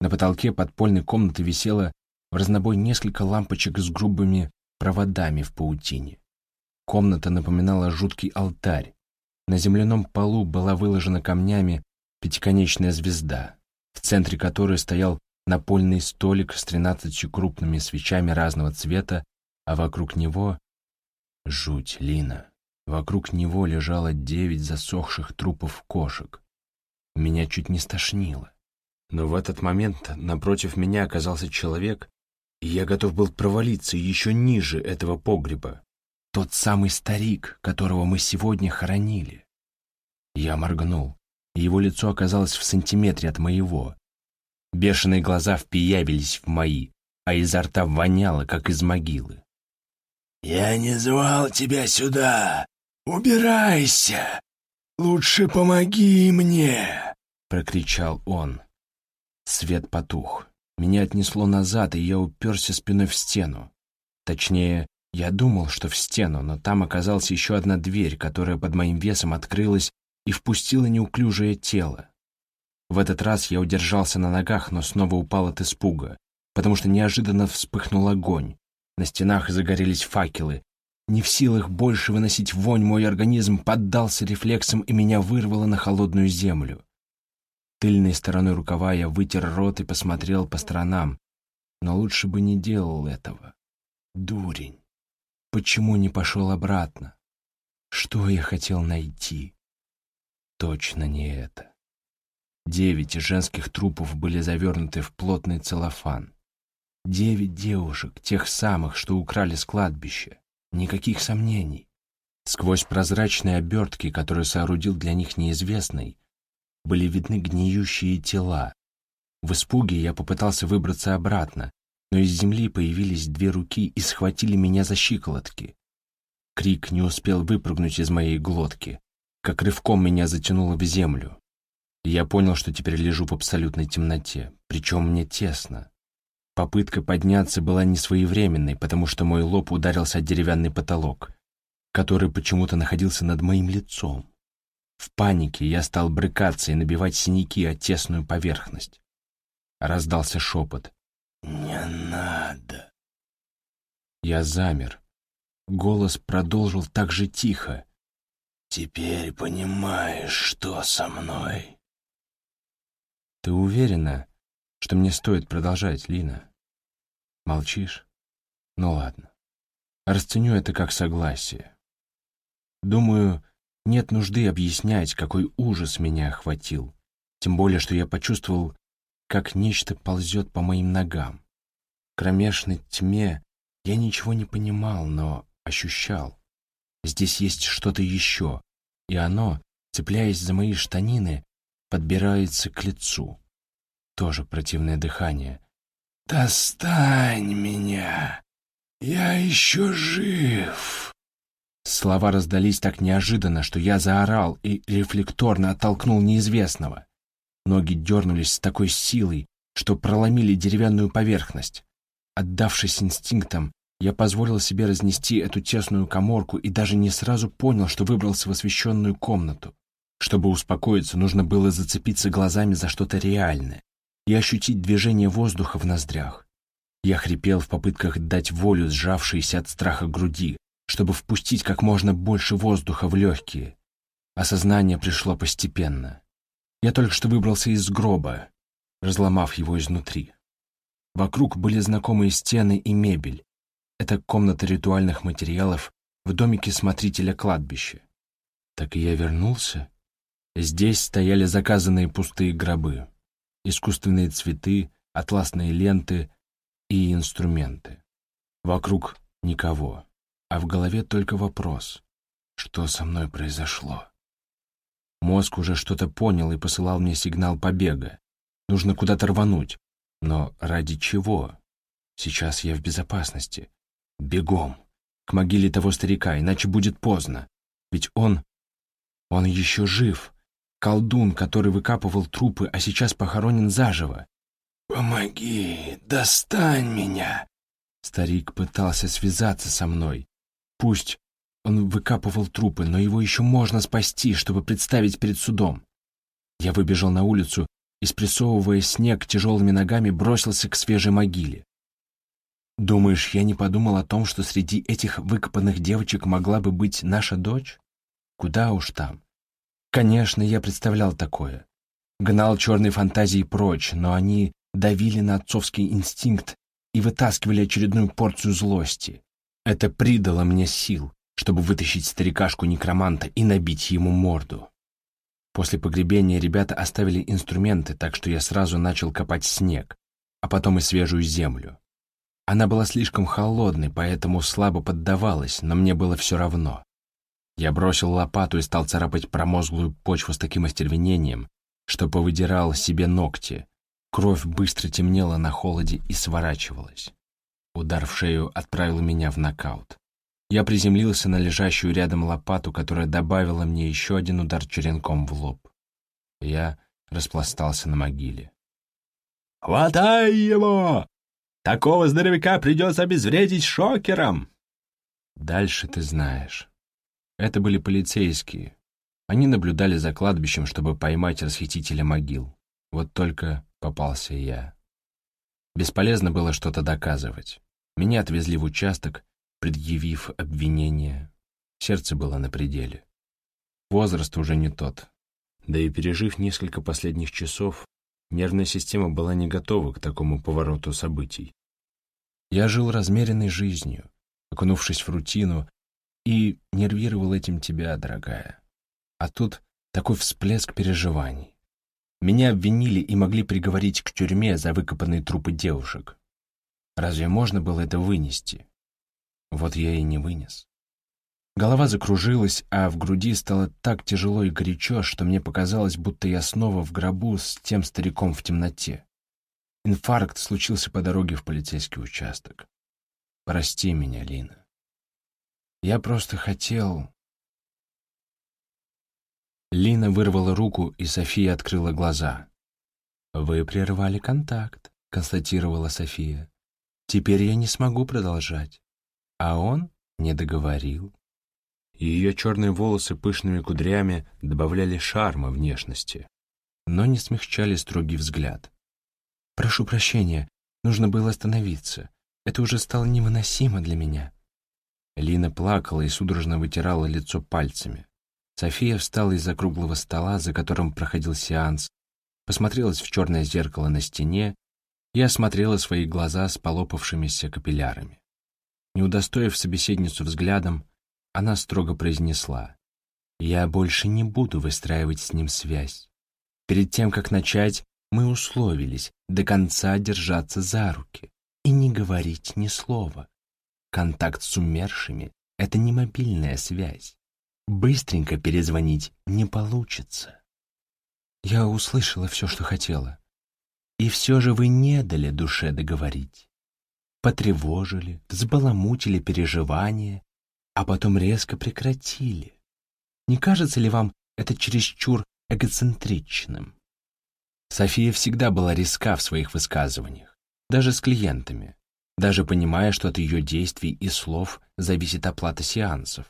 На потолке подпольной комнаты висело в разнобой несколько лампочек с грубыми проводами в паутине. Комната напоминала жуткий алтарь. На земляном полу была выложена камнями пятиконечная звезда, в центре которой стоял напольный столик с тринадцатью крупными свечами разного цвета, а вокруг него — жуть, Лина. Вокруг него лежало девять засохших трупов кошек. Меня чуть не стошнило. Но в этот момент напротив меня оказался человек, и я готов был провалиться еще ниже этого погреба. Тот самый старик, которого мы сегодня хоронили. Я моргнул, его лицо оказалось в сантиметре от моего. Бешеные глаза впиявились в мои, а изо рта воняло, как из могилы. «Я не звал тебя сюда! Убирайся! Лучше помоги мне!» — прокричал он. Свет потух. Меня отнесло назад, и я уперся спиной в стену. Точнее, я думал, что в стену, но там оказалась еще одна дверь, которая под моим весом открылась и впустила неуклюжее тело. В этот раз я удержался на ногах, но снова упал от испуга, потому что неожиданно вспыхнул огонь. На стенах загорелись факелы. Не в силах больше выносить вонь, мой организм поддался рефлексам и меня вырвало на холодную землю. Тыльной стороной рукава я вытер рот и посмотрел по сторонам, но лучше бы не делал этого. Дурень. Почему не пошел обратно? Что я хотел найти? Точно не это. Девять женских трупов были завернуты в плотный целлофан. Девять девушек, тех самых, что украли с кладбища. Никаких сомнений. Сквозь прозрачные обертки, которые соорудил для них неизвестный, были видны гниющие тела. В испуге я попытался выбраться обратно, но из земли появились две руки и схватили меня за щиколотки. Крик не успел выпрыгнуть из моей глотки, как рывком меня затянуло в землю. Я понял, что теперь лежу в абсолютной темноте, причем мне тесно. Попытка подняться была несвоевременной, потому что мой лоб ударился о деревянный потолок, который почему-то находился над моим лицом. В панике я стал брыкаться и набивать синяки о тесную поверхность. Раздался шепот. «Не надо». Я замер. Голос продолжил так же тихо. «Теперь понимаешь, что со мной?» «Ты уверена, что мне стоит продолжать, Лина?» «Молчишь? Ну ладно. Расценю это как согласие. Думаю, нет нужды объяснять, какой ужас меня охватил, тем более, что я почувствовал, как нечто ползет по моим ногам. В кромешной тьме я ничего не понимал, но ощущал. Здесь есть что-то еще, и оно, цепляясь за мои штанины, подбирается к лицу. Тоже противное дыхание. «Достань меня! Я еще жив!» Слова раздались так неожиданно, что я заорал и рефлекторно оттолкнул неизвестного. Ноги дернулись с такой силой, что проломили деревянную поверхность. Отдавшись инстинктам, я позволил себе разнести эту тесную коморку и даже не сразу понял, что выбрался в освещенную комнату. Чтобы успокоиться, нужно было зацепиться глазами за что-то реальное и ощутить движение воздуха в ноздрях. Я хрипел в попытках дать волю сжавшейся от страха груди, чтобы впустить как можно больше воздуха в легкие. Осознание пришло постепенно. Я только что выбрался из гроба, разломав его изнутри. Вокруг были знакомые стены и мебель. Это комната ритуальных материалов в домике смотрителя кладбища. Так и я вернулся. Здесь стояли заказанные пустые гробы, искусственные цветы, атласные ленты и инструменты. Вокруг никого а в голове только вопрос «Что со мной произошло?». Мозг уже что-то понял и посылал мне сигнал побега. Нужно куда-то рвануть. Но ради чего? Сейчас я в безопасности. Бегом. К могиле того старика, иначе будет поздно. Ведь он... Он еще жив. Колдун, который выкапывал трупы, а сейчас похоронен заживо. «Помоги, достань меня!» Старик пытался связаться со мной, Пусть он выкапывал трупы, но его еще можно спасти, чтобы представить перед судом. Я выбежал на улицу и, спрессовывая снег тяжелыми ногами, бросился к свежей могиле. Думаешь, я не подумал о том, что среди этих выкопанных девочек могла бы быть наша дочь? Куда уж там. Конечно, я представлял такое. Гнал черные фантазии прочь, но они давили на отцовский инстинкт и вытаскивали очередную порцию злости. Это придало мне сил, чтобы вытащить старикашку-некроманта и набить ему морду. После погребения ребята оставили инструменты, так что я сразу начал копать снег, а потом и свежую землю. Она была слишком холодной, поэтому слабо поддавалась, но мне было все равно. Я бросил лопату и стал царапать промозглую почву с таким остервенением, что повыдирал себе ногти. Кровь быстро темнела на холоде и сворачивалась. Удар в шею отправил меня в нокаут. Я приземлился на лежащую рядом лопату, которая добавила мне еще один удар черенком в лоб. Я распластался на могиле. «Хватай его! Такого здоровяка придется обезвредить шокером!» Дальше ты знаешь. Это были полицейские. Они наблюдали за кладбищем, чтобы поймать расхитителя могил. Вот только попался я. Бесполезно было что-то доказывать. Меня отвезли в участок, предъявив обвинение. Сердце было на пределе. Возраст уже не тот. Да и пережив несколько последних часов, нервная система была не готова к такому повороту событий. Я жил размеренной жизнью, окунувшись в рутину, и нервировал этим тебя, дорогая. А тут такой всплеск переживаний. Меня обвинили и могли приговорить к тюрьме за выкопанные трупы девушек. Разве можно было это вынести? Вот я и не вынес. Голова закружилась, а в груди стало так тяжело и горячо, что мне показалось, будто я снова в гробу с тем стариком в темноте. Инфаркт случился по дороге в полицейский участок. Прости меня, Лина. Я просто хотел... Лина вырвала руку, и София открыла глаза. «Вы прервали контакт», — констатировала София. «Теперь я не смогу продолжать». А он не договорил. Ее черные волосы пышными кудрями добавляли шарма внешности, но не смягчали строгий взгляд. «Прошу прощения, нужно было остановиться. Это уже стало невыносимо для меня». Лина плакала и судорожно вытирала лицо пальцами. София встала из-за круглого стола, за которым проходил сеанс, посмотрелась в черное зеркало на стене и осмотрела свои глаза с полопавшимися капиллярами. Не удостоив собеседницу взглядом, она строго произнесла, «Я больше не буду выстраивать с ним связь. Перед тем, как начать, мы условились до конца держаться за руки и не говорить ни слова. Контакт с умершими — это не мобильная связь. Быстренько перезвонить не получится». Я услышала все, что хотела. И все же вы не дали душе договорить потревожили, взбаламутили переживания, а потом резко прекратили. Не кажется ли вам это чересчур эгоцентричным? София всегда была резка в своих высказываниях, даже с клиентами, даже понимая, что от ее действий и слов зависит оплата сеансов.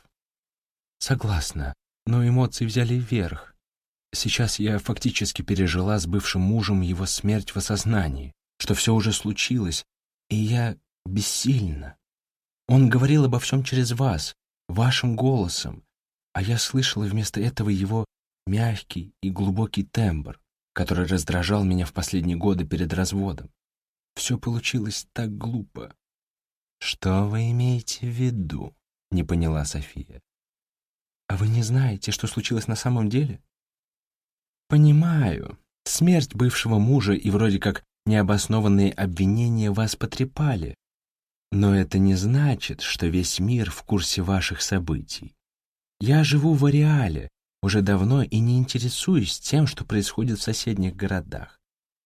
Согласна, но эмоции взяли вверх. Сейчас я фактически пережила с бывшим мужем его смерть в осознании, что все уже случилось, и я бессильно. Он говорил обо всем через вас, вашим голосом, а я слышала вместо этого его мягкий и глубокий тембр, который раздражал меня в последние годы перед разводом. Все получилось так глупо. «Что вы имеете в виду?» — не поняла София. «А вы не знаете, что случилось на самом деле?» «Понимаю. Смерть бывшего мужа и вроде как необоснованные обвинения вас потрепали, но это не значит, что весь мир в курсе ваших событий. Я живу в Ареале уже давно и не интересуюсь тем, что происходит в соседних городах.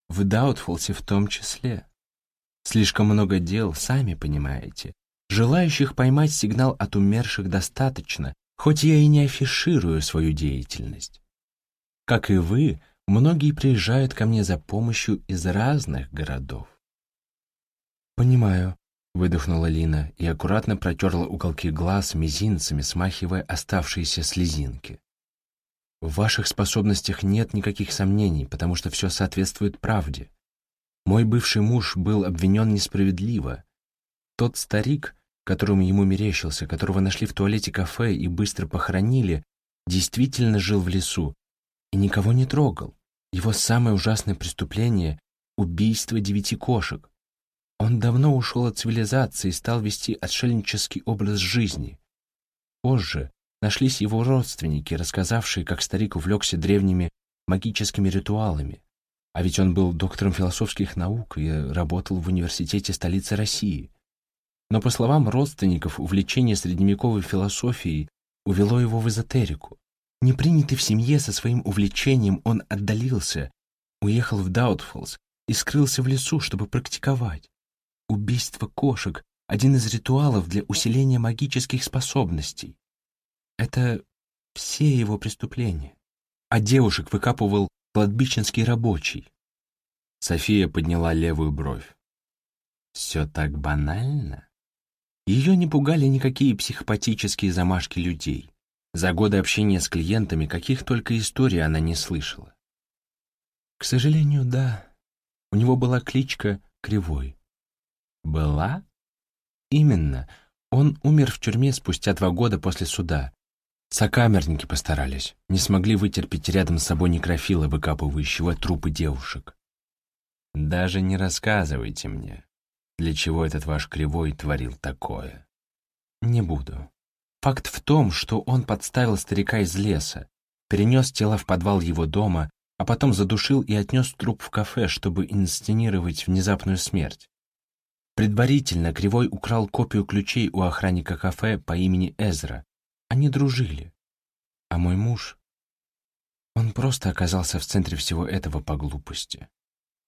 В Даутфолсе в том числе. Слишком много дел, сами понимаете. Желающих поймать сигнал от умерших достаточно, хоть я и не афиширую свою деятельность. Как и вы, многие приезжают ко мне за помощью из разных городов. Понимаю, Выдохнула Лина и аккуратно протерла уголки глаз мизинцами, смахивая оставшиеся слезинки. В ваших способностях нет никаких сомнений, потому что все соответствует правде. Мой бывший муж был обвинен несправедливо. Тот старик, которому ему мерещился, которого нашли в туалете кафе и быстро похоронили, действительно жил в лесу и никого не трогал. Его самое ужасное преступление — убийство девяти кошек. Он давно ушел от цивилизации и стал вести отшельнический образ жизни. Позже, нашлись его родственники, рассказавшие, как старик увлекся древними магическими ритуалами. А ведь он был доктором философских наук и работал в университете столицы России. Но, по словам родственников, увлечение средневековой философией увело его в эзотерику. Не принятый в семье со своим увлечением, он отдалился, уехал в Даутфолс и скрылся в лесу, чтобы практиковать. Убийство кошек — один из ритуалов для усиления магических способностей. Это все его преступления. А девушек выкапывал кладбищенский рабочий. София подняла левую бровь. Все так банально. Ее не пугали никакие психопатические замашки людей. За годы общения с клиентами каких только историй она не слышала. К сожалению, да. У него была кличка Кривой. Была? Именно. Он умер в тюрьме спустя два года после суда. Сокамерники постарались, не смогли вытерпеть рядом с собой некрофила, выкапывающего трупы девушек. Даже не рассказывайте мне, для чего этот ваш Кривой творил такое. Не буду. Факт в том, что он подставил старика из леса, перенес тело в подвал его дома, а потом задушил и отнес труп в кафе, чтобы инсценировать внезапную смерть. Предварительно Кривой украл копию ключей у охранника кафе по имени Эзра. Они дружили. А мой муж... Он просто оказался в центре всего этого по глупости.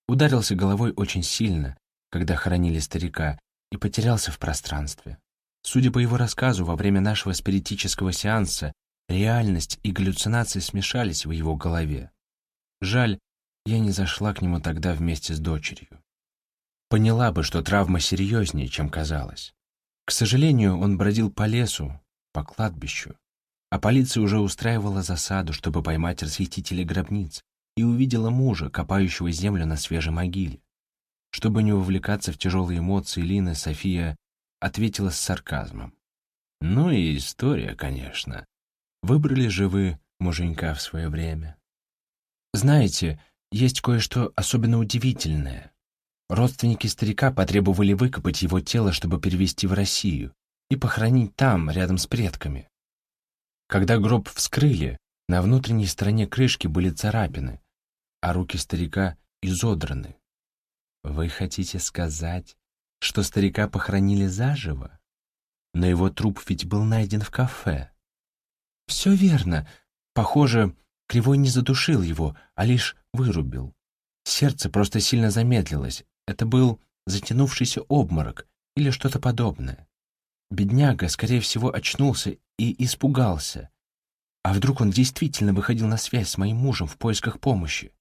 Ударился головой очень сильно, когда хоронили старика, и потерялся в пространстве. Судя по его рассказу, во время нашего спиритического сеанса реальность и галлюцинации смешались в его голове. Жаль, я не зашла к нему тогда вместе с дочерью. Поняла бы, что травма серьезнее, чем казалось. К сожалению, он бродил по лесу, по кладбищу, а полиция уже устраивала засаду, чтобы поймать расхитителей гробниц, и увидела мужа, копающего землю на свежей могиле. Чтобы не вовлекаться в тяжелые эмоции Лины, София ответила с сарказмом. «Ну и история, конечно. Выбрали же вы муженька в свое время». «Знаете, есть кое-что особенно удивительное. Родственники старика потребовали выкопать его тело, чтобы перевезти в Россию и похоронить там, рядом с предками. Когда гроб вскрыли, на внутренней стороне крышки были царапины, а руки старика изодраны. Вы хотите сказать, что старика похоронили заживо? Но его труп ведь был найден в кафе. Все верно. Похоже, Кривой не задушил его, а лишь вырубил. Сердце просто сильно замедлилось. Это был затянувшийся обморок или что-то подобное. Бедняга, скорее всего, очнулся и испугался. А вдруг он действительно выходил на связь с моим мужем в поисках помощи?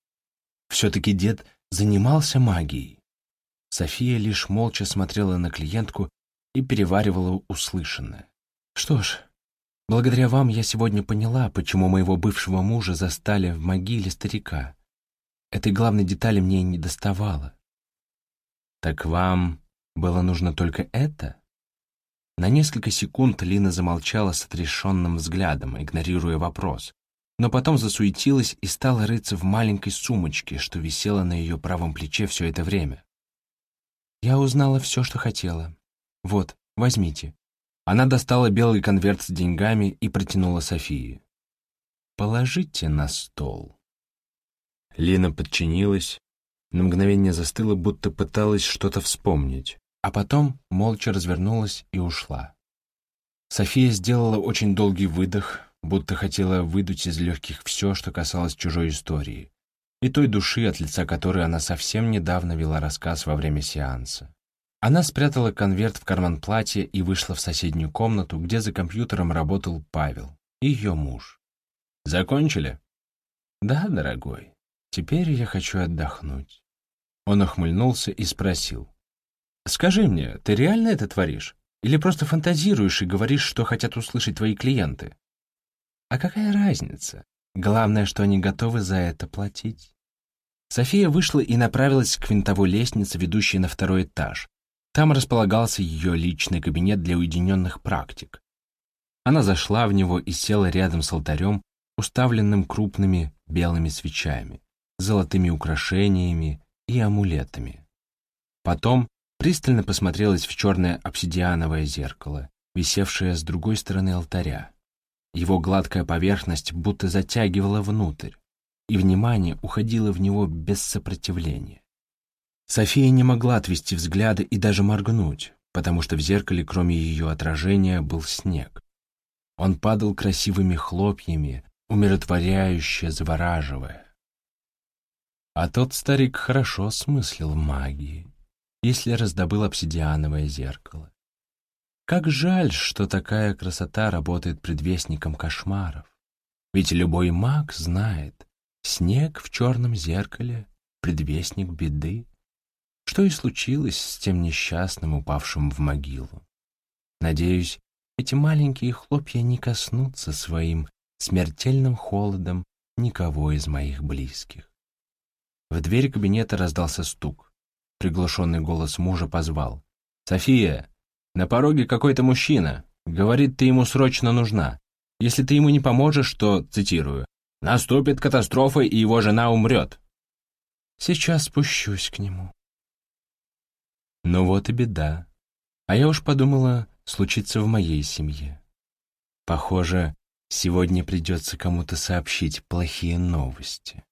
Все-таки дед занимался магией. София лишь молча смотрела на клиентку и переваривала услышанное. «Что ж, благодаря вам я сегодня поняла, почему моего бывшего мужа застали в могиле старика. Этой главной детали мне не доставало». «Так вам было нужно только это?» На несколько секунд Лина замолчала с отрешенным взглядом, игнорируя вопрос, но потом засуетилась и стала рыться в маленькой сумочке, что висела на ее правом плече все это время. Я узнала все, что хотела. Вот, возьмите. Она достала белый конверт с деньгами и протянула Софии. Положите на стол. Лина подчинилась, на мгновение застыла, будто пыталась что-то вспомнить, а потом молча развернулась и ушла. София сделала очень долгий выдох, будто хотела выдуть из легких все, что касалось чужой истории, и той души, от лица которой она совсем недавно вела рассказ во время сеанса. Она спрятала конверт в карман платья и вышла в соседнюю комнату, где за компьютером работал Павел, ее муж. «Закончили?» «Да, дорогой. Теперь я хочу отдохнуть». Он охмыльнулся и спросил. «Скажи мне, ты реально это творишь? Или просто фантазируешь и говоришь, что хотят услышать твои клиенты?» «А какая разница? Главное, что они готовы за это платить. София вышла и направилась к винтовой лестнице, ведущей на второй этаж. Там располагался ее личный кабинет для уединенных практик. Она зашла в него и села рядом с алтарем, уставленным крупными белыми свечами, золотыми украшениями и амулетами. Потом пристально посмотрелась в черное обсидиановое зеркало, висевшее с другой стороны алтаря. Его гладкая поверхность будто затягивала внутрь, и внимание уходило в него без сопротивления. София не могла отвести взгляды и даже моргнуть, потому что в зеркале, кроме ее отражения, был снег. Он падал красивыми хлопьями, умиротворяюще завораживая. А тот старик хорошо смыслил магии, если раздобыл обсидиановое зеркало. Как жаль, что такая красота работает предвестником кошмаров. Ведь любой маг знает, снег в черном зеркале — предвестник беды. Что и случилось с тем несчастным, упавшим в могилу. Надеюсь, эти маленькие хлопья не коснутся своим смертельным холодом никого из моих близких. В дверь кабинета раздался стук. Приглушенный голос мужа позвал. «София, на пороге какой-то мужчина. Говорит, ты ему срочно нужна. Если ты ему не поможешь, то, цитирую, «наступит катастрофа, и его жена умрет». Сейчас спущусь к нему. Ну вот и беда. А я уж подумала, случится в моей семье. Похоже, сегодня придется кому-то сообщить плохие новости.